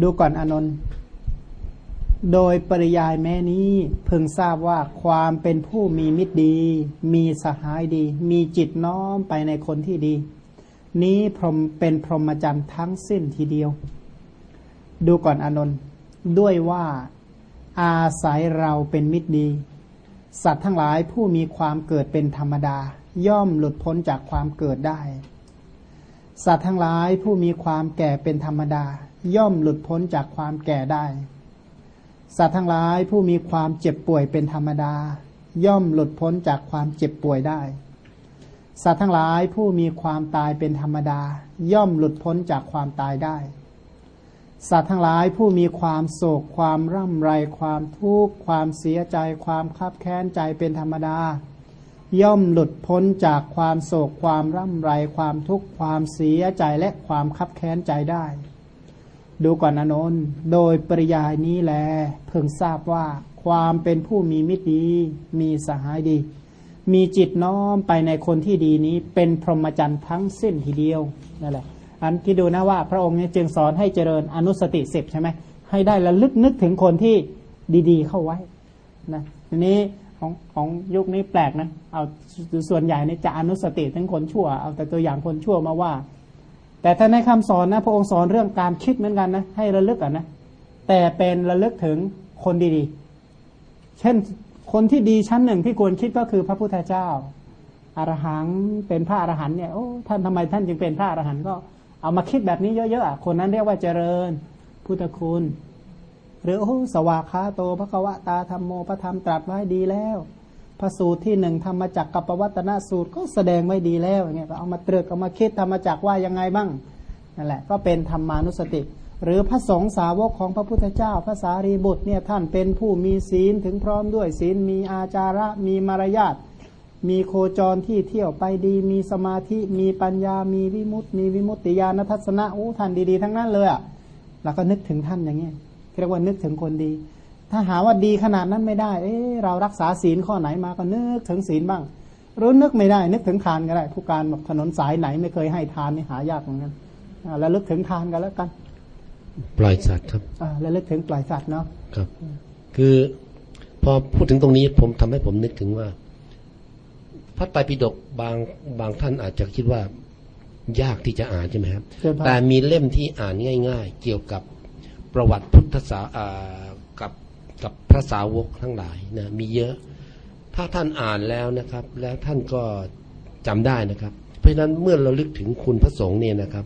ดูก่อนอนนท์โดยปริยายแม้นี้เพึงทราบว่าความเป็นผู้มีมิตรดี มีสหายดี มีจิตน้อมไปในคนที่ดี นี้พรหมเป็นพรหมจรรย์ทั้งสิ้นทีเดียว ดูก่อนอนนท์ด้วยว่าอาศัยเราเป็นมิตรดี สัตว์ทั้งหลายผู้มีความเกิดเป็นธรรมดา ย่อมหลุดพ้นจากความเกิดได้ สัตว์ทั้งหลายผู้มีความแก่เป็นธรรมดา ย่อมหลุดพ้นจากความแก่ได้ สัตว์ทั้งหลายผู้มีความเจ็บป่วยเป็นธรรมดา ย่อมหลุดพ้นจากความเจ็บป่วยได้ สัตว์ทั้งหลายผู้มีความตายเป็นธรรมดา ย่อมหลุดพ้นจากความตายได้ สัตว์ทั้งหลายผู้มีความโศกความร่ำไรความทุกข์ความเสียใจ ความคับแค้นใจเป็นธรรมดา ย่อมหลุดพ้นจากความโศกความร่ำไรความทุกข์ความเสียใจและความคับแค้นใจได้ ดูก่อนอนนโดยปริยายนี้แล เพิ่งทราบว่า ความเป็นผู้มีมิตรดีมีสหายดี มีจิตน้อมไปในคนที่ดีนี้ เป็นพรหมจรรย์ทั้งสิ้นทีเดียวนั่นแหละ อันที่ดูนะว่า พระองค์เนี่ยจึงสอนให้เจริญอนุสติสิบใช่ไหมให้ได้ระลึกนึกถึงคนที่ดีๆเข้าไว้นะทีนี้ของของยุคนี้แปลกนะ เอาส่วนใหญ่เนี่ยจะอนุสติทั้งคนชั่ว เอาแต่ตัวอย่างคนชั่วมาว่า แต่ถ้าในคำสอนนะพระองค์สอนเรื่องการคิดเหมือนกันนะให้ระลึกอะนะแต่เป็นระลึกถึงคนดีๆ เช่นคนที่ดีชั้นหนึ่งที่ควรคิดก็คือพระพุทธเจ้าอารหังเป็นพระอรหันต์เนี่ยโอ้ท่านทำไมท่านจึงเป็นพระอรหันต์ก็เอามาคิดแบบนี้เยอะๆอะคนนั้นเรียกว่าเจริญพุทธคุณ หรือโอ้สวากขาโตพระกวะตาธรรมโมพระธรรมตรัสไว้ดีแล้ว พระสูตรที่หนึ่งธรรมจักรกับปวัตนสูตรก็แสดงไว้ดีแล้วอย่างเงี้ยเอามาตรึกเอามาคิดธรรมจักรว่ายังไงบ้างนั่นแหละก็เป็นธรรมานุสติ หรือพระสงฆ์สาวกของพระพุทธเจ้าพระสารีบุตรเนี่ยท่านเป็นผู้มีศีลถึงพร้อมด้วยศีลมีอาจาระมีมารยาทมีโคจรที่เที่ยวไปดี มีสมาธิมีปัญญา มีวิมุตติ มีวิมุตติญาณทัศนะโอ้ท่านดีๆ ทั้งนั้นเลยอะแล้วก็นึกถึงท่านอย่างเงี้ยเรียกว่านึกถึงคนดี ถ้าหาว่าดีขนาดนั้นไม่ได้ เอ๊เรารักษาศีลข้อไหนมาก็นึกถึงศีลบ้างรู้นึกไม่ได้ นึกถึงทานก็ได้ ผู้การบอกถนนสายไหนไม่เคยให้ทานนี่หายากเหมือนกันแล้วลึกถึงทานกันแล้วกัน ปล่อยสัตว์ครับอ่าแล้วลึกถึงปล่อยสัตว์เนาะครับ คือพอพูดถึงตรงนี้ผมทำให้ผมนึกถึงว่าพระไตรปิฎกบางบางท่านอาจจะคิดว่ายากที่จะอ่านใช่ไหมครับเชิญพระแต่มีเล่มที่อ่านง่าย ๆ เกี่ยวกับประวัติพุทธศาอ่า กับกับพระสาวกทั้งหลายนะมีเยอะ ถ้าท่านอ่านแล้วนะครับ แล้วท่านก็จำได้นะครับ เพราะฉะนั้นเมื่อเราลึกถึงคุณพระสงฆ์เนี่ยนะครับ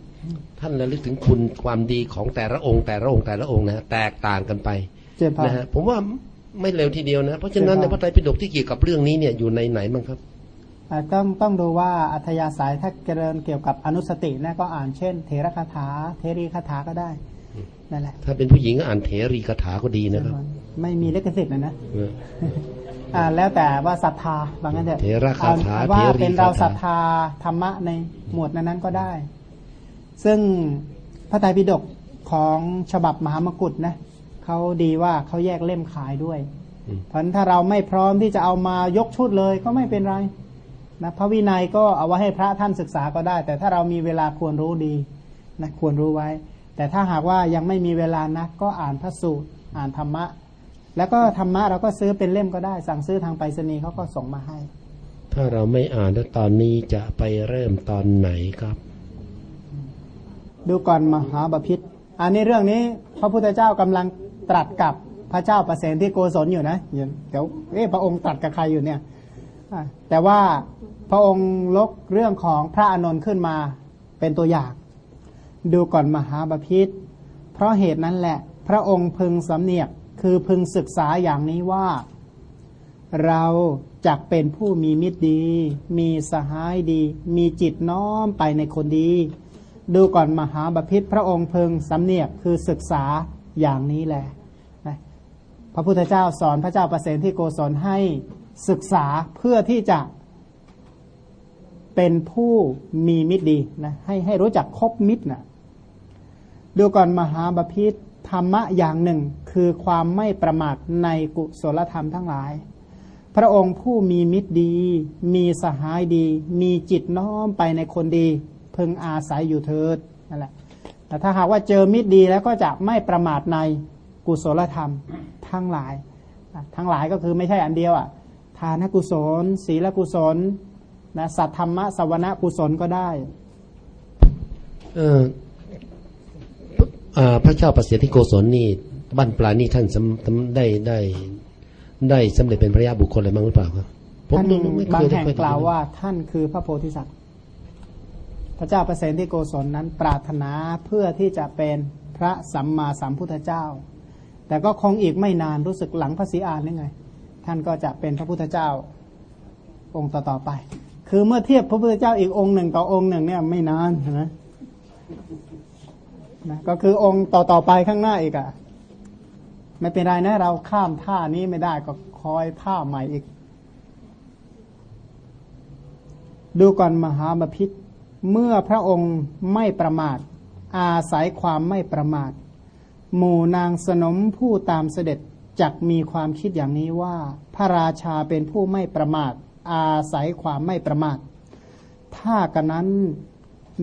ท่านระลึกถึงคุณความดีของแต่ละองค์ แต่ละองค์แต่ละองค์นะฮะแตกต่างกันไปเจริญพรนะฮะผมว่าไม่เร็วทีเดียวนะ เพราะฉะนั้นในพระไตรปิฎกที่เกี่ยวกับเรื่องนี้เนี่ยอยู่ในไหนบ้างครับอ่าต้องต้องดูว่าอัธยาศัยถ้าเจริญเกี่ยวกับอนุสตินะก็อ่านเช่น เทระคาถา เทรีคาถาก็ได้นั่นแหละถ้าเป็นผู้หญิงก็อ่านเถรีคาถาก็ดีนะครับ ไม่มีลิขสิทธิ์นะนะเอออ่าแล้วแต่ว่าศรัทธาบางงั้นเถอะเถระคาถาเอว่าเถรีเป็นเราคาถาศรัทธาธรรมะในหมวดนั้นๆก็ได้ ซึ่งพระไตรปิฎกของฉบับมหามกุฏนะเขาดีว่าเขาแยกเล่มขายด้วยอืมเพราะฉะนั้นถ้าเราไม่พร้อมที่จะเอามายกชุดเลยก็ไม่เป็นไรนะพระวินัยก็เอาไว้ให้พระท่านศึกษาก็ได้ แต่ถ้าเรามีเวลาควรรู้ดีนะควรรู้ไว้ แต่ถ้าหากว่ายังไม่มีเวลานะก็อ่านพระสูตรอ่านธรรมะ แล้วก็ธรรมะเราก็ซื้อเป็นเล่มก็ได้ สั่งซื้อทางไปรษณีย์เขาก็ส่งมาให้ ถ้าเราไม่อ่านแล้วตอนนี้จะไปเริ่มตอนไหนครับ ดูก่อนมหาบพิษอันนี้เรื่องนี้พระพุทธเจ้ากำลังตรัสกับพระเจ้าประเสนที่โกศลอยู่นะเดี๋ยวเอ๊ะพระองค์ตรัสกับใครอยู่เนี่ยอะแต่ว่าพระองค์ลกเรื่องของพระอานนท์ขึ้นมาเป็นตัวอย่าง ดูก่อนมหาบพิษเพราะเหตุนั้นแหละ พระองค์พึงสำเนียก คือพึงศึกษาอย่างนี้ว่า เราจักเป็นผู้มีมิตรดี มีสหายดี มีจิตน้อมไปในคนดี ดูก่อนมหาบพิษพระองค์พึงสำเนียกคือศึกษาอย่างนี้แหละพระพุทธเจ้าสอนพระเจ้าประเสนที่โกศลให้ศึกษาเพื่อที่จะเป็นผู้มีมิตรดีนะให้ให้รู้จักคบมิตรนะดูก่อนมหาบพิษ ธรรมะอย่างหนึ่งคือความไม่ประมาทในกุศลธรรมทั้งหลาย พระองค์ผู้มีมิตรดี มีสหายดี มีจิตน้อมไปในคนดี พึงอาศัยอยู่เถิดนั่นแหละแต่ถ้าหากว่าเจอมิตรดีแล้วก็จะไม่ประมาทในกุศลธรรมทั้งหลาย ทั้งหลายก็คือไม่ใช่อันเดียวอะทานกุศล ศีลกุศลนะสัทธรรมะสวนากุศลก็ได้ เออ พระเจ้าประเสริฐที่โกศลนี่บั้นปลายนี่ท่านได้ได้ได้สำเร็จเป็นพระยาบุคคลอะไรบ้างหรือเปล่าครับผมไม่บางแห่งกล่าวว่า ท่านคือพระโพธิสัตว์ พระเจ้าประเสริฐที่โกศลนั้น ปรารถนาเพื่อที่จะเป็นพระสัมมาสัมพุทธเจ้า แต่ก็คงอีกไม่นานรู้สึกหลังพระศรีอานนี่ไง ท่านก็จะเป็นพระพุทธเจ้าองค์ต่อๆไป คือเมื่อเทียบพระพุทธเจ้าอีกองค์หนึ่งต่อองค์หนึ่งเนี่ยไม่นานนะ นะก็คือองค์ต่อๆไปข้างหน้าอีกอะ่ะ ไม่เป็นไรนะ เราข้ามท่านี้ไม่ได้ก็คอยท่าใหม่อีก ดูก่อนมหาบพิษเมื่อพระองค์ไม่ประมาท อาศัยความไม่ประมาท หมู่นางสนมผู้ตามเสด็จจักมีความคิดอย่างนี้ว่า พระราชาเป็นผู้ไม่ประมาท อาศัยความไม่ประมาท ถ้ากันนั้น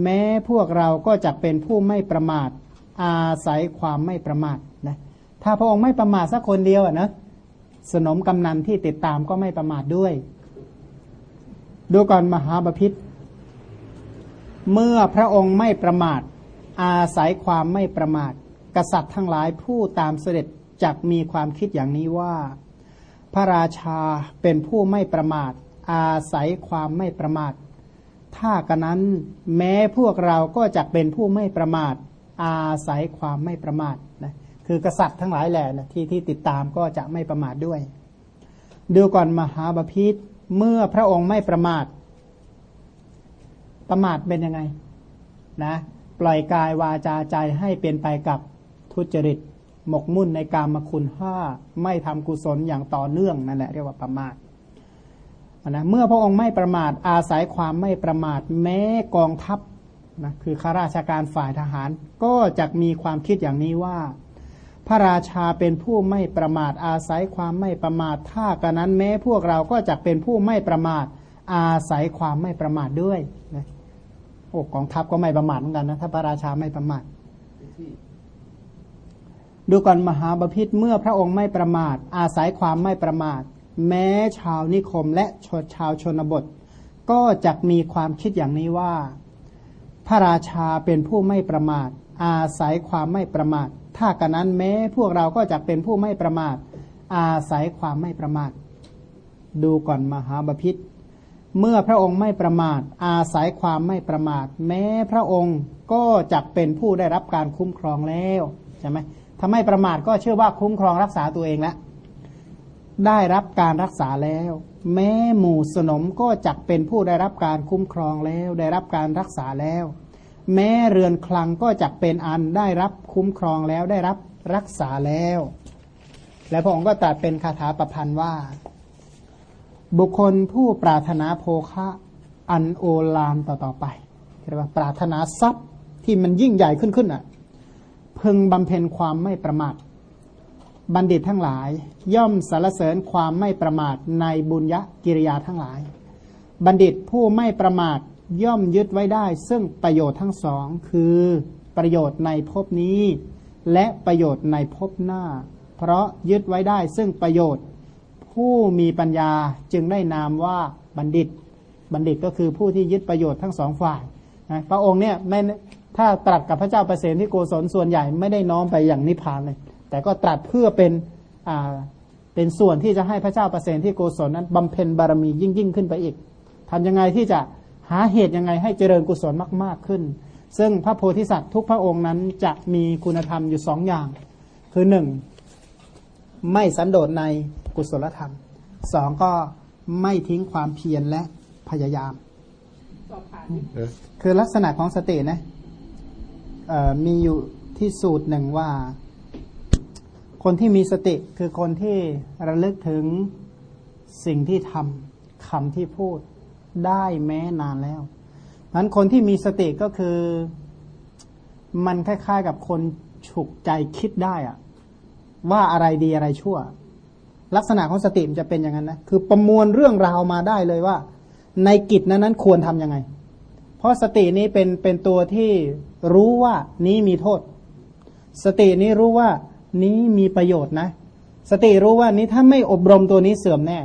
แม้พวกเราก็จะเป็นผู้ไม่ประมาท อาศัยความไม่ประมาทนะถ้าพระองค์ไม่ประมาทสักคนเดียวอะนะสนมกำนันที่ติดตามก็ไม่ประมาทด้วย ดูก่อนมหาบพิษเมื่อพระองค์ไม่ประมาท อาศัยความไม่ประมาท กษัตริย์ทั้งหลายผู้ตามเสด็จจักมีความคิดอย่างนี้ว่า พระราชาเป็นผู้ไม่ประมาท อาศัยความไม่ประมาท ถ้ากันนั้นแม้พวกเราก็จะเป็นผู้ไม่ประมาท อาศัยความไม่ประมาทนะคือกษัตริย์ทั้งหลายแหละนะที่ที่ติดตามก็จะไม่ประมาทด้วย ดูก่อนมหาบาพิษเมื่อพระองค์ไม่ประมาท ประมาทเป็นยังไงนะ ปล่อยกายวาจาใจให้เป็นไปกับทุจริต หมกมุ่นในกามคุณห้าไม่ทำกุศลอย่างต่อเนื่องนั่นแหละเรียกว่าประมาท นะเมื่อพระองค์ไม่ประมาทอาศัยความไม่ประมาทแม้กองทัพนะคือข้าราชการฝ่ายทหาร ก็จะมีความคิดอย่างนี้ว่า พระราชาเป็นผู้ไม่ประมาทอาศัยความไม่ประมาทถ้ากันนั้นแม้พวกเราก็จะเป็นผู้ไม่ประมาทอาศัยความไม่ประมาทด้วยนะโอ้กองทัพก็ไม่ประมาทเหมือนกันนะถ้าพระราชาไม่ประมาทดูก่อนมหาบพิษเมื่อพระองค์ไม่ประมาท อาศัยความไม่ประมาท แม้ชาวนิคมและชชาวชนบท ก็จะมีความคิดอย่างนี้ว่า พระราชาเป็นผู้ไม่ประมาท อาศัยความไม่ประมาท ถ้ากันนั้นแม้พวกเราก็จะเป็นผู้ไม่ประมาท อาศัยความไม่ประมาท ดูก่อนมหาบพิษเมื่อพระองค์ไม่ประมาท อาศัยความไม่ประมาท แม้พระองค์ก็จะเป็นผู้ได้รับการคุ้มครองแล้วใช่ไหมถ้าไม่ประมาทก็เชื่อว่าคุ้มครองรักษาตัวเองแล้ว ได้รับการรักษาแล้ว แม้หมู่สนมก็จักเป็นผู้ได้รับการคุ้มครองแล้ว ได้รับการรักษาแล้ว แม้เรือนคลังก็จักเป็นอันได้รับคุ้มครองแล้วได้รับรักษาแล้ว และพระองค์ก็ตรัสเป็นคาถาประพันธ์ว่า บุคคลผู้ปรารถนาโภคะอันโอลานต่อๆไปเรียกว่าปรารถนาทรัพย์ที่มันยิ่งใหญ่ขึ้นขึ้นอะพึงบำเพ็ญความไม่ประมาท บัณฑิตทั้งหลาย ย่อมสรรเสริญความไม่ประมาทในบุญยกิริยาทั้งหลาย บัณฑิตผู้ไม่ประมาทย่อมยึดไว้ได้ ซึ่งประโยชน์ทั้งสอง คือประโยชน์ในภพนี้ และประโยชน์ในภพหน้า เพราะยึดไว้ได้ ซึ่งประโยชน์ ผู้มีปัญญาจึงได้นามว่าบัณฑิต บัณฑิตก็คือผู้ที่ยึดประโยชน์ทั้งสองฝ่ายนะพระองค์เนี่ยไม่ถ้าตรัสกับพระเจ้าประเสริฐที่โกศลส่วนใหญ่ไม่ได้น้อมไปอย่างนิพพานเลย แต่ก็ตรัสเพื่อเป็นอ่าเป็นส่วนที่จะให้พระเจ้าประเสนที่โกศลนั้นบำเพ็ญบารมียิ่งยิ่งขึ้นไปอีกทำยังไงที่จะหาเหตุยังไงให้เจริญกุศลมากๆขึ้น ซึ่งพระโพธิสัตว์ทุกพระองค์นั้นจะมีคุณธรรมอยู่สองอย่าง คือหนึ่งไม่สันโดษในกุศลธรรมสองก็ไม่ทิ้งความเพียรและพยายาม คือลักษณะของสตินะมีอยู่ที่สูตรหนึ่งว่า คนที่มีสติคือคนที่ระลึกถึงสิ่งที่ทำคำที่พูดได้แม้นานแล้วนั้นคนที่มีสติก็คือ มันคล้ายๆกับคนฉุกใจคิดได้อะว่าอะไรดีอะไรชั่ว ลักษณะของสติมันจะเป็นอย่างนั้นนะคือประมวลเรื่องราวมาได้เลยว่า ในกิจนั้นนั้นควรทํำยังไง เพราะสตินี้เป็นเป็นตัวที่รู้ว่านี้มีโทษ สตินี้รู้ว่า นี้มีประโยชน์นะ สติรู้ว่านี้ถ้าไม่อบรมตัวนี้เสื่อมแน่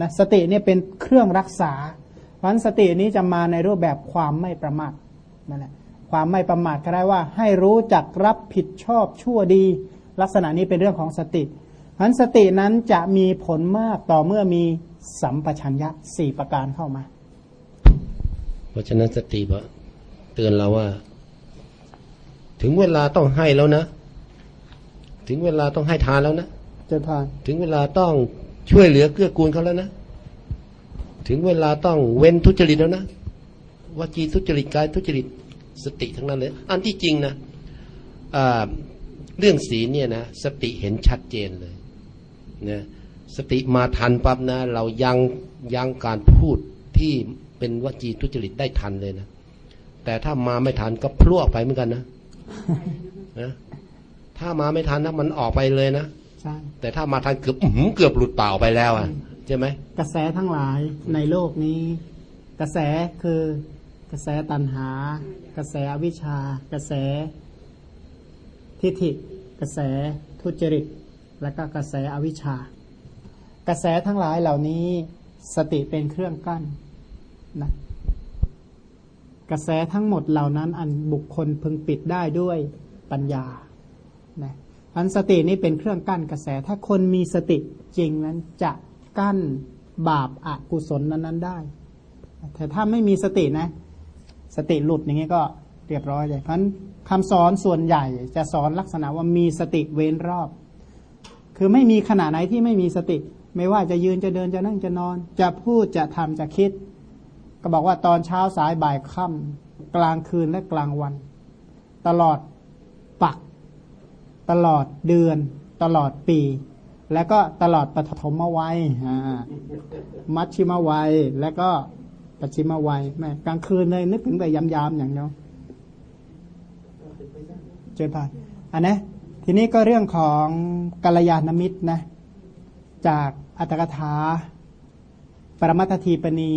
นะสติเนี่ยเป็นเครื่องรักษาเพราะสตินี้จะมาในรูปแบบความไม่ประมาทนั่นแหละความไม่ประมาทก็ได้ว่า ให้รู้จักรับผิดชอบชั่วดี ลักษณะนี้เป็นเรื่องของสติเพราะสตินั้นจะมีผลมากต่อเมื่อมีสัมปชัญญะสี่ประการเข้ามา เพราะฉะนั้นสติบอกเตือนเราว่า ถึงเวลาต้องให้แล้วนะ ถึงเวลาต้องให้ทานแล้วนะเจริญพรถึงเวลาต้องช่วยเหลือเกื้อกูลเขาแล้วนะ ถึงเวลาต้องเว้นทุจริตแล้วนะวจีทุจริตกายทุจริตสติทั้งนั้นเลย อันที่จริงนะอ่าเรื่องศีลเนี่ยนะสติเห็นชัดเจนเลยนะสติมาทันปั๊บนะ เรายังยังการพูดที่เป็นวจีทุจริตได้ทันเลยนะแต่ถ้ามาไม่ทันก็พลวกไปเหมือนกันนะนะ ถ้ามาไม่ทันนะมันออกไปเลยนะใช่แต่ถ้ามาทันเกือบอื้อหือเกือบหลุดเปล่าไปแล้วอะใช่ไหมกระแสทั้งหลายในโลกนี้ กระแสคือกระแสตัณหา กระแสอวิชชากระแสทิฏฐิ กระแสทุจริต และก็กระแสอวิชชา กระแสทั้งหลายเหล่านี้สติเป็นเครื่องกั้นนะกระแสทั้งหมดเหล่านั้นอันบุคคลพึงปิดได้ด้วยปัญญา นะอันสตินี้เป็นเครื่องกั้นกระแส ถ้าคนมีสติจริงนั้นจะกั้นบาปอากุศลนั้นๆได้ แต่ถ้าไม่มีสตินะ สติหลุดอย่างนี้ก็เรียบร้อยเลยเพราะฉะนั้นคำสอนส่วนใหญ่จะสอนลักษณะว่ามีสติเว้นรอบ คือไม่มีขณะไหนที่ไม่มีสติ ไม่ว่าจะยืนจะเดินจะนั่งจะนอน จะพูดจะทำจะคิด ก็บอกว่าตอนเช้าสายบ่ายค่ำกลางคืนและกลางวัน ตลอดปัก ตลอดเดือน ตลอดปี แล้วก็ตลอดปฐมวัยมัชชิมวัย แล้วก็ปัจฉิมวัยแม่กลางคืนเลยนึกถึงแต่ยามๆอย่างเดียวเจนพานอันนะทีนี้ก็เรื่องของกัลยาณมิตรนะจากอัตถกถา ปรมัตถีปณี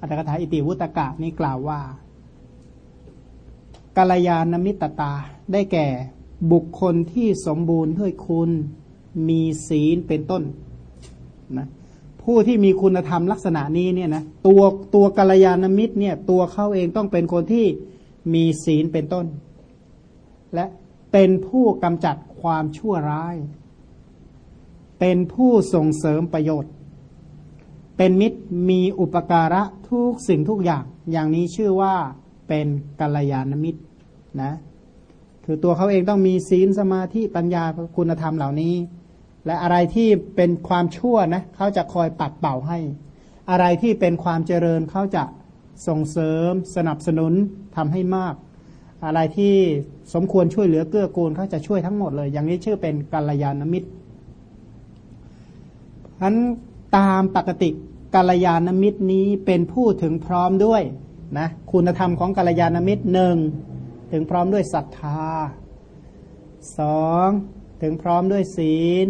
อัตถกถาอิติวุตกะนี่กล่าวว่ากัลยาณมิตรตาได้แก่ บุคคลที่สมบูรณ์ด้วยคุณมีศีลเป็นต้นนะผู้ที่มีคุณธรรมลักษณะนี้เนี่ยนะตัวตัวกัลยาณมิตรเนี่ยตัวเขาเองต้องเป็นคนที่มีศีลเป็นต้น และเป็นผู้กำจัดความชั่วร้าย เป็นผู้ส่งเสริมประโยชน์ เป็นมิตรมีอุปการะทุกสิ่งทุกอย่าง อย่างนี้ชื่อว่าเป็นกัลยาณมิตรนะ คือตัวเขาเองต้องมีศีลสมาธิปัญญาคุณธรรมเหล่านี้ และอะไรที่เป็นความชั่วนะเขาจะคอยปัดเป่าให้ อะไรที่เป็นความเจริญเขาจะส่งเสริม สนับสนุนทำให้มาก อะไรที่สมควรช่วยเหลือเกื้อกูลเขาจะช่วยทั้งหมดเลย อย่างนี้ชื่อเป็นกัลยาณมิตรฉะนั้นตามปกติกัลยาณมิตรนี้เป็นผู้ถึงพร้อมด้วยนะคุณธรรมของกัลยาณมิตรหนึ่ง ถึงพร้อมด้วยศรัทธาสองถึงพร้อมด้วยศีล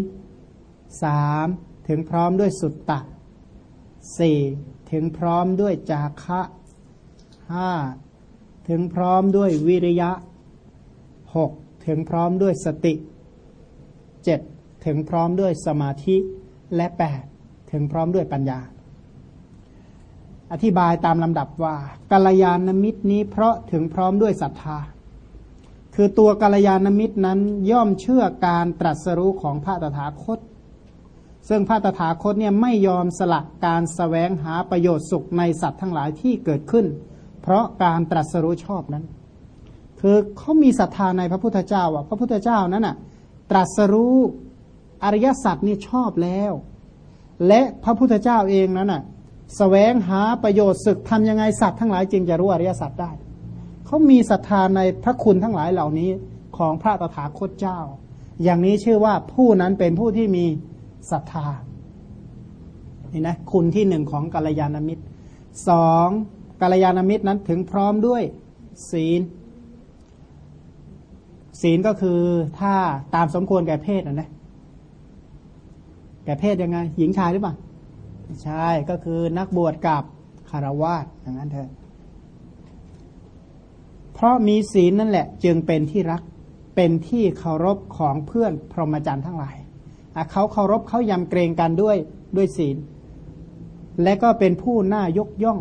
สามถึงพร้อมด้วยสุตตะสี่ถึงพร้อมด้วยจาคะห้าถึงพร้อมด้วยวิริยะหกถึงพร้อมด้วยสติเจ็ดถึงพร้อมด้วยสมาธิและแปดถึงพร้อมด้วยปัญญา อธิบายตามลำดับว่ากัลยาณมิตรนี้เพราะถึงพร้อมด้วยศรัทธา คือตัวกัลยาณมิตรนั้นย่อมเชื่อการตรัสรู้ของพระตถาคต ซึ่งพระตถาคตเนี่ยไม่ยอมสละการสแสวงหาประโยชน์สุขในสัตว์ทั้งหลายที่เกิดขึ้น เพราะการตรัสรู้ชอบนั้น คือเขามีศรัทธาในพระพุทธเจ้าอะพระพุทธเจ้านั้นอะตรัสรู้อริยสัจนี่ชอบแล้ว และพระพุทธเจ้าเองนั้นน่ะ สแสวงหาประโยชน์ศึกทำยังไงสัตว์ทั้งหลายจึงจะรู้อริยสัจได้ เขามีศรัทธาในพระคุณทั้งหลายเหล่านี้ของพระตถาคตเจ้า อย่างนี้ชื่อว่าผู้นั้นเป็นผู้ที่มีศรัทธานี่นะคุณที่หนึ่งของกัลยาณมิตรสองกัลยาณมิตรนั้นถึงพร้อมด้วยศีล ศีลก็คือถ้าตามสมควรแก่เพศนะนะแก่เพศยังไง หญิงชายหรือเปล่า ใช่ก็คือนักบวชกับคารวาสอย่างนั้นเถอะเพราะมีศีลนั่นแหละ จึงเป็นที่รักเป็นที่เคารพของเพื่อนพรหมจรรย์ทั้งหลายเขาเคารพเขายำเกรงกันด้วยด้วยศีล และก็เป็นผู้น่ายกย่อง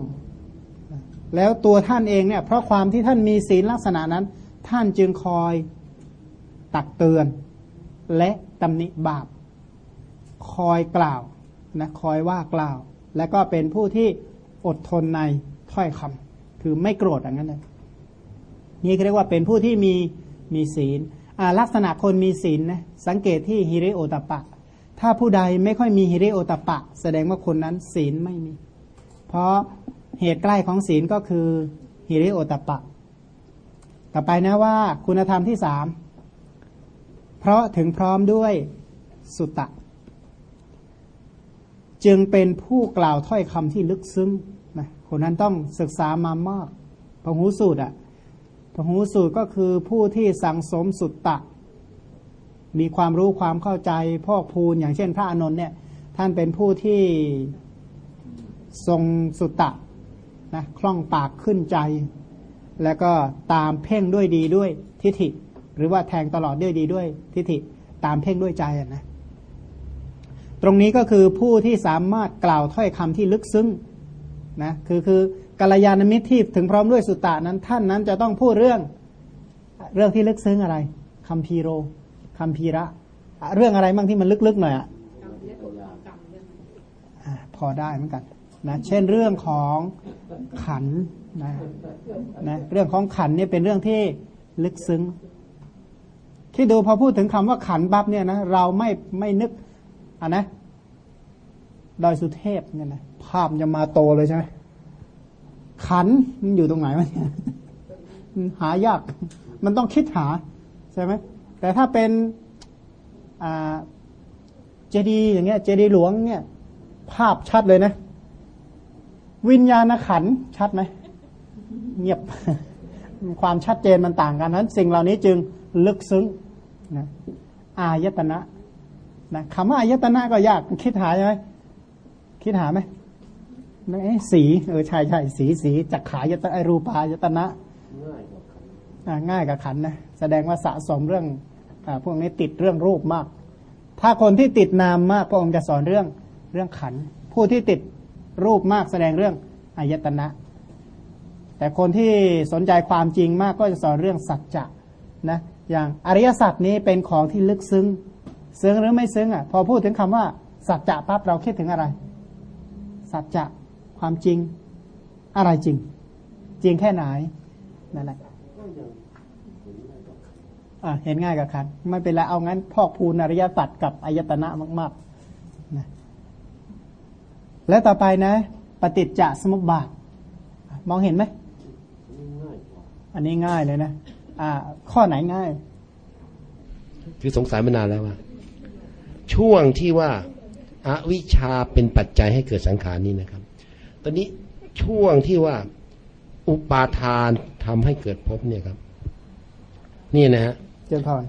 แล้วตัวท่านเองเนี่ย เพราะความที่ท่านมีศีลลักษณะนั้น ท่านจึงคอยตักเตือน และตำหนิบาป คอยกล่าว นะคอยว่ากล่าว และก็เป็นผู้ที่อดทนในถ้อยคำคือไม่โกรธอย่างนั้นเลยนี่เรียกว่าเป็นผู้ที่มีมีศีลลักษณะคนมีศีลนะสังเกตที่ฮิริโอตปะ ถ้าผู้ใดไม่ค่อยมีฮิริโอตปะ แสดงว่าคนนั้นศีลไม่มี เพราะเหตุใกล้ของศีลก็คือฮิริโอตปะ ต่อไปนะว่าคุณธรรมที่สามเพราะถึงพร้อมด้วยสุตตะ จึงเป็นผู้กล่าวถ้อยคำที่ลึกซึ้งนะคนนั้นต้องศึกษามามากพหูสูตรอะ่ะพหูสูตรก็คือผู้ที่สังสมสุตตะ มีความรู้ความเข้าใจพอกพูนอย่างเช่นพระอานนท์เนี่ยท่านเป็นผู้ที่ทรงสุตตะนะคล่องปากขึ้นใจ แล้วก็ตามเพ่งด้วยดีด้วยทิฏฐิ หรือว่าแทงตลอดด้วยดีด้วยทิฏฐิ ตามเพ่งด้วยใจนะ ตรงนี้ก็คือผู้ที่สามารถกล่าวถ้อยคำที่ลึกซึ้งนะคือคือกัลยาณมิตรที่ถึงพร้อมด้วยสุตตานั้นท่านนั้นจะต้องพูดเรื่องเรื่องที่ลึกซึ้งอะไรคัมพีโรคัมพีระ เรื่องอะไรบ้างที่มันลึกๆหน่อยอะพอได้เหมือนกันนะเช่นเรื่องของขันนะนะเรื่องของขันเนี่ยเป็นเรื่องที่ลึกซึ้งที่ดูพอพูดถึงคำว่าขันบับเนี่ยนะเราไม่ไม่นึก อะนะดอยสุเทพเนี่ยนะภาพจะมาโตเลยใช่ไหมขันมันอยู่ตรงไหนวะเนี่ยหายาก มันต้องคิดหาใช่ไหมแต่ถ้าเป็นเจดีอย่างเงี้ย เจดีหลวงเนี่ย ภาพชัดเลยนะ วิญญาณขันชัดไหมเงียบความชัดเจนมันต่างกันนั้น สิ่งเหล่านี้จึงลึกซึ้งนะอายตนะ นะคำว่าอายตนะก็ยากคิดหาใช่ไหมคิดหาไหมสีเออใช่ใช่สีสีจักขายตนะรูปายตนะง่ายกับขันนะแสดงว่าสะสมเรื่องอพวกนี้ติดเรื่องรูปมาก ถ้าคนที่ติดนามมากพระองค์จะสอนเรื่องเรื่องขัน ผู้ที่ติดรูปมากแสดงเรื่องอายตนะ แต่คนที่สนใจความจริงมากก็จะสอนเรื่องสัจจะนะอย่างอริยสัจนี้เป็นของที่ลึกซึ้ง ซึ้งหรือไม่ซึ้งอะ พอพูดถึงคำว่า สัจจะปั๊บเราคิดถึงอะไร สัจจะความจริงอะไรจริง จริงแค่ไหนนั่นแหละเห็นง่ายกับคันไม่เป็นไรเอางั้นพอกพูนอริยสัจกับอายตนะมากๆนะและต่อไปนะ ปฏิจจสมุปบาท มองเห็นไหมอันนี้ง่ายเลยนะ อ่า ข้อไหนง่าย คือสงสัยมานานแล้วว่า ช่วงที่ว่าอาวิชาเป็นปัจจัยให้เกิดสังขารนี้นะครับ ตอนนี้ช่วงที่ว่าอุปาทานทำให้เกิดภพเนี่ยครับ นี่นะฮะเจริญพร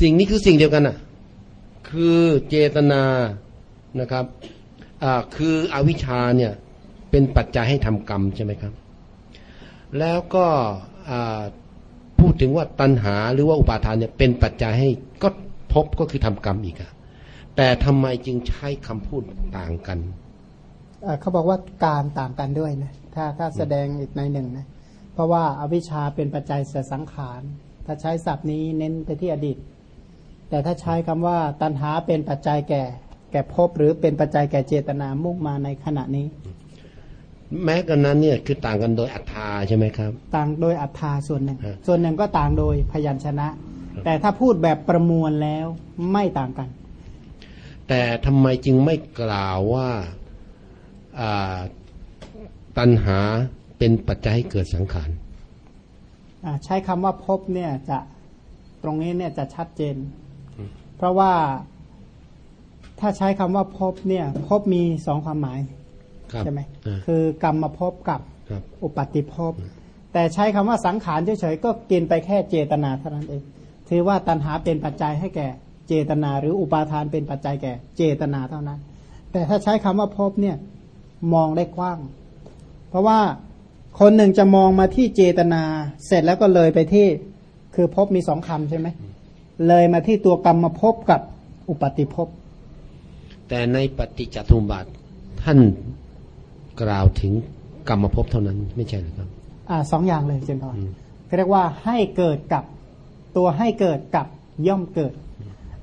สิ่งนี้คือสิ่งเดียวกันอะ คือเจตนานะครับอ่าคืออวิชชาเนี่ย เป็นปัจจัยให้ทำกรรมใช่ไหมครับ แล้วก็พูดถึงว่าตัณหาหรือว่าอุปาทานเนี่ยเป็นปัจจัยให้ก็ พบก็คือทำกรรมอีกอะแต่ทำไมจึงใช้คำพูดต่างกันเขาบอกว่าการต่างกันด้วยนะถ้าถ้าแสดงอีกในหนึ่งนะเพราะว่าอาวิชชาเป็นปัจจัยเสสังขารถ้าใช้ศัพท์นี้เน้นไปที่อดีต แต่ถ้าใช้คำว่าตัณหาเป็นปัจจัยแก่ แก่ภพหรือเป็นปัจจัยแก่เจตนามุ่งมาในขณะนี้ แม้กันนั้นเนี่ยคือต่างกันโดยอัตราใช่ไหมครับ ต่างโดยอัตราส่วนหนึ่ง ส่วนหนึ่งก็ต่างโดยพยัญชนะ แต่ถ้าพูดแบบประมวลแล้วไม่ต่างกัน แต่ทำไมจึงไม่กล่าวว่าตัณหาเป็นปัจจัยให้เกิดสังขารใช้คำว่าพบเนี่ยจะตรงนี้เนี่ยจะชัดเจน เพราะว่าถ้าใช้คำว่าพบเนี่ยพบมีสองความหมายใช่ไหมคือกรรมมาพบกับอุปาติภพแต่ใช้คำว่าสังขารเฉยๆก็กินไปแค่เจตนาเท่านั้นเอง ถือว่าตัณหาเป็นปัจจัยให้แก่เจตนา หรืออุปาทานเป็นปัจจัยแก่เจตนาเท่านั้น แต่ถ้าใช้คำว่าพบเนี่ยมองได้กว้าง เพราะว่าคนหนึ่งจะมองมาที่เจตนา เสร็จแล้วก็เลยไปที่คือภพมีสองคำใช่ไหมเลยมาที่ตัวกรรมภพกับอุปาติภพแต่ในปฏิจจสมุปบาทท่านกล่าวถึงกรรมภพเท่านั้นไม่ใช่หรือครับ อ่าสองอย่างเลยเจนพรอืมเขาเรียกว่าให้เกิดกับ ตัวให้เกิดกับย่อมเกิด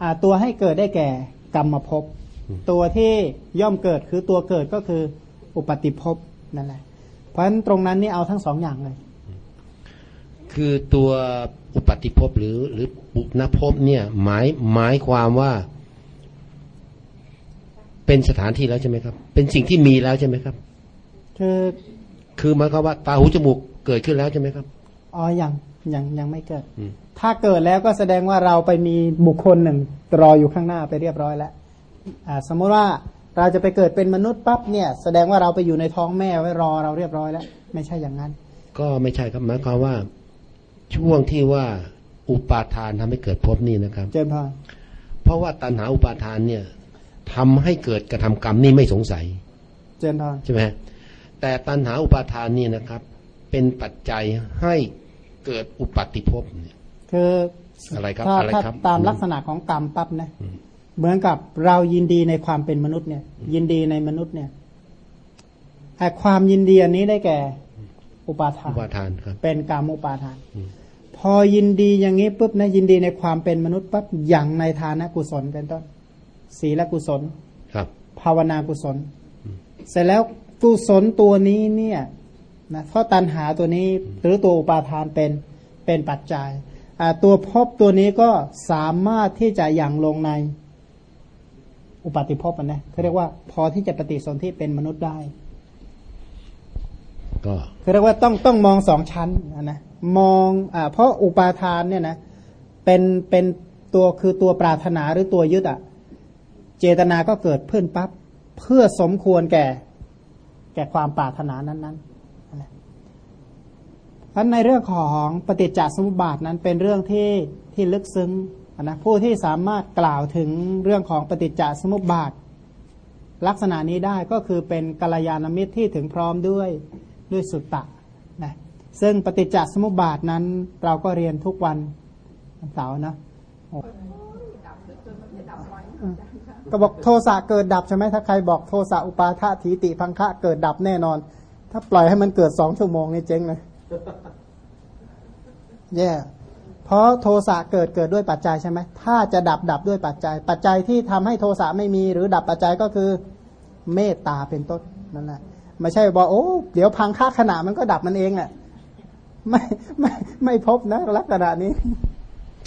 อ่าตัวให้เกิดได้แก่กรรมภพตัวที่ย่อมเกิดคือตัวเกิดก็คืออุปาติภพนั่นแหละ เพราะฉะนั้นตรงนั้นนี่เอาทั้งสองอย่างเลย คือตัวอุปัติภพหรือหรือปุณภพเนี่ยหมายหมายความว่า เป็นสถานที่แล้วใช่ไหมครับ เป็นสิ่งที่มีแล้วใช่ไหมครับคือคือหมายความว่าตาหูจมูกเกิดขึ้นแล้วใช่ไหมครับอ๋อยัง ยังยังไม่เกิดอืมถ้าเกิดแล้วก็แสดงว่าเราไปมีบุคคลหนึ่งรออยู่ข้างหน้าไปเรียบร้อยแล้วอ่าสมมติว่าเราจะไปเกิดเป็นมนุษย์ปั๊บเนี่ย แสดงว่าเราไปอยู่ในท้องแม่ไว้รอเราเรียบร้อยแล้ว ไม่ใช่อย่างนั้น ก็ไม่ใช่ครับหมายความว่าช่วงที่ว่าอุปาทานทำให้เกิดภพนี่นะครับ เจนพรเพราะว่าตัณหาอุปาทานเนี่ยทำให้เกิดกระทำกรรมนี่ไม่สงสัย เจนพรใช่ไหมแต่ตัณหาอุปาทานนี่นะครับ เป็นปัจจัยให้ เกิดอุปัติภพเนี่ยคืออะไรครับถ้าอะไรถ้าครับตามอืมลักษณะของกรรมปั๊บนะเหมือนกับเรายินดีในความเป็นมนุษย์เนี่ย ยินดีในมนุษย์เนี่ยแต่ความยินดีอันนี้ได้แก่ อุปาทาอุนปาทานครับเป็นกามอุปาทานอืมพอยินดีอย่างนี้ปุ๊บนะยินดีในความเป็นมนุษย์ปั๊บอย่างในฐานะกุศลเป็นต้นศีลกุศลครับ ภาวนากุศล เสร็จแล้วกุศลตัวนี้เนี่ย นะเพราะตัณหาตัวนี้หรือตัวอุปาทานเป็นเป็นปัจจัยอ่าตัวภพตัวนี้ก็สามารถที่จะอย่างลงในอุปาติภพอะนะเขาเรียกว่าพอที่จะปฏิสนธิเป็นมนุษย์ได้ ก็คือเรียกว่าต้องต้องมองสองชั้นนะนะมองอ่าเพราะอุปาทานเนี่ยนะเป็นเป็นตัวคือตัวปรารถนาหรือตัวยึดอะเจตนาก็เกิดเพื่อนปั๊บเพื่อสมควรแก่ แก่ความปรารถนานั้นๆนั่นแหละ เพราะในเรื่องของปฏิจจสมุปบาทนั้นเป็นเรื่องที่ที่ลึกซึ้งนะผู้ที่สามารถกล่าวถึงเรื่องของปฏิจจสมุปบาท ลักษณะนี้ได้ก็คือเป็นกัลยาณมิตรที่ถึงพร้อมด้วยด้วยสุตตะนะซึ่งปฏิจจสมุปบาทนั้นเราก็เรียนทุกวันเสาร์นะก็บอกโทสะเกิดดับใช่ไหมถ้าใครบอกโทสะอุปาทะทีติพังคะเกิดดับแน่นอน ถ้าปล่อยให้มันเกิดสองชั่วโมงนี่เจ๊งเลย แย่เพราะโทสะเกิดเกิดด้วยปัจจัยใช่ไหม ถ้าจะดับดับด้วยปัจจัย ปัจจัยที่ทำให้โทสะไม่มี หรือดับปัจจัยก็คือเมตตาเป็นต้นนั่นแหละไม่ใช่บอกโอ้เดี๋ยวพังค่าขณะมันก็ดับมันเองแหละไม่ไม่ไม่พบนะลักษณะนี้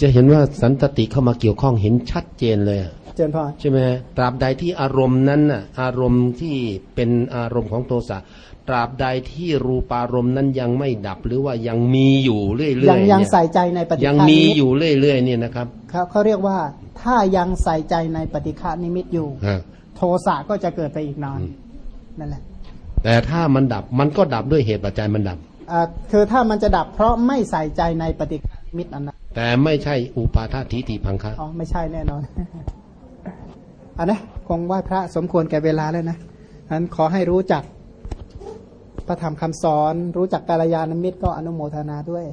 จะเห็นว่าสันตติเข้ามาเกี่ยวข้องเห็นชัดเจนเลยอะเจนพรใช่ไหมตราบใดที่อารมณ์นั้นน่ะอารมณ์ที่เป็นอารมณ์ของโทสะ ตราบใดที่รูปารมณ์นั้นยังไม่ดับหรือว่ายังมีอยู่เรื่อยๆยังยังเนี่ยใส่ใจในปฏิยังฆามีนิมิตอยู่เรื่อยๆเนี่ยนะครับครับเขาเรียกว่าถ้ายังใส่ใจในปฏิฆานิมิตอยู่ฮะโทสะก็จะเกิดไปอีกนานนั่นแหละแต่ถ้ามันดับมันก็ดับด้วยเหตุปัจจัยมันดับอ่าคือถ้ามันจะดับเพราะไม่ใส่ใจในปฏิฆานิมิตอันนั้นแต่ไม่ใช่อุปาทาทิฏฐิพังคะอ๋อไม่ใช่แน่นอนอันนะคงไหว้พระสมควรแก่เวลาแล้วนะนั้นขอให้รู้จัก พระธรรมคำสอน รู้จักกาลยานมิตรก็อนุโมทนาด้วย